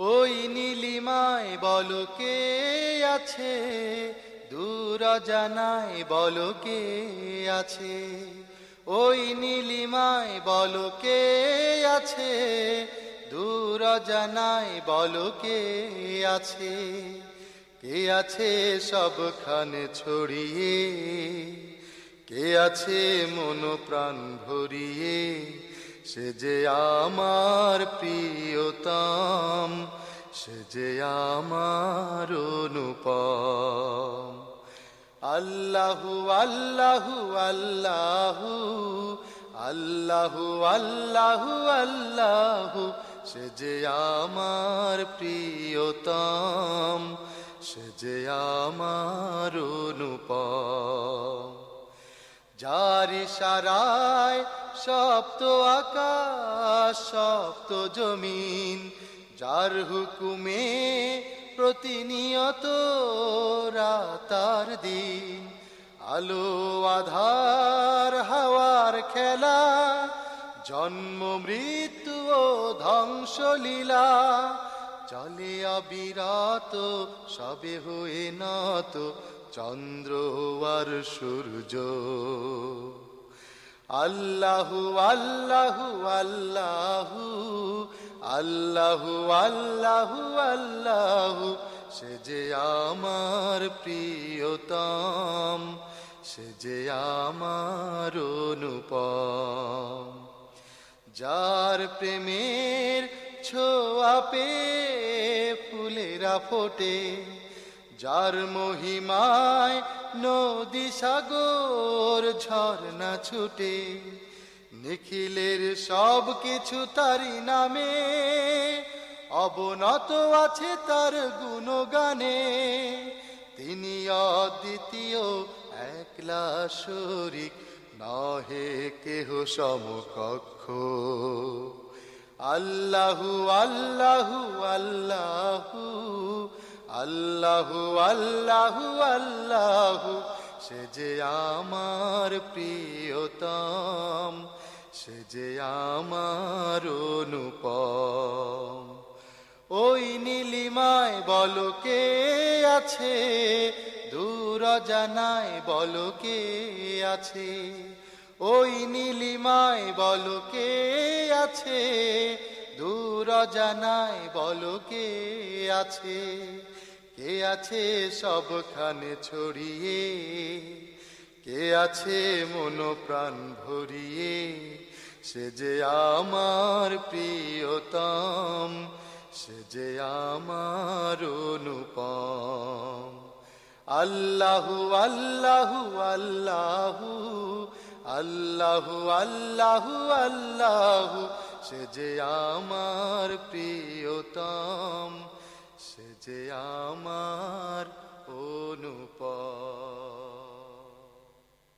ওই নীলিমায় বলো কে আছে? দূর জানায় বলো কে আছে? ওই নীলিমায় বলো কে আছে? দূর জানায় বলো কে আছে? কে আছে সবখানে ছড়িয়ে? কে আছে মন প্রাণ ভরিয়ে? সে যে আমার প্রিয়তম, সে যে আমার অনুপম। আল্লাহু আল্লাহু আল্লাহু আল্লাহু আল্লাহু আল্লাহু, সে যে আমার প্রিয়তম, সে যে আমার অনুপম। যার সারায় সপ্ত আকাশ সপ্ত জমিন, যার হুকুমে প্রতিনিয়ত রাতার দিন, আলো, আধার, হাওয়ার খেলা, জন্ম, মৃত্যু ও ধ্বংস লীলা চলে অবিরত, সবে হয়ে নত চন্দ্র আর সূর্য। আল্লাহু আল্লাহু আল্লাহু আল্লাহু আল্লাহু আল্লাহু। সে যে আমার প্রিয়তম, সে যে আমার অনুপম। যার প্রেমের ছোঁয়া পে ফুলেরা ফোটে যার মহিমায় নদী সাগর ঝর্ণা ছুটে, নিখিলের সব কিছু তারি নামে, অবনত আছে তার গুণগানে। তিনি অদ্বিতীয়, একলা শরিক, নহে কেহ সমকক্ষ। আল্লাহু আল্লাহু আল্লাহু আল্লাহু আল্লাহু আল্লাহু, সে যে আমার প্রিয়তম, সে যে আমার অনুপম। ওই নীলিমায় বলো কে আছে, দূর জানায় বলো কে আছে। ওই নীলিমায় বলো কে আছে দূর জানায় বলো কে আছে? কে আছে সবখানে ছড়িয়ে? কে আছে মন প্রাণ ভরিয়ে? সে যে আমার প্রিয়তম, সে যে আমার অনুপম। আল্লাহু আল্লাহু আল্লাহু আল্লাহু আল্লাহু আল্লাহু সে যে আমার প্রিয়তম সে যে আমার অনুপম।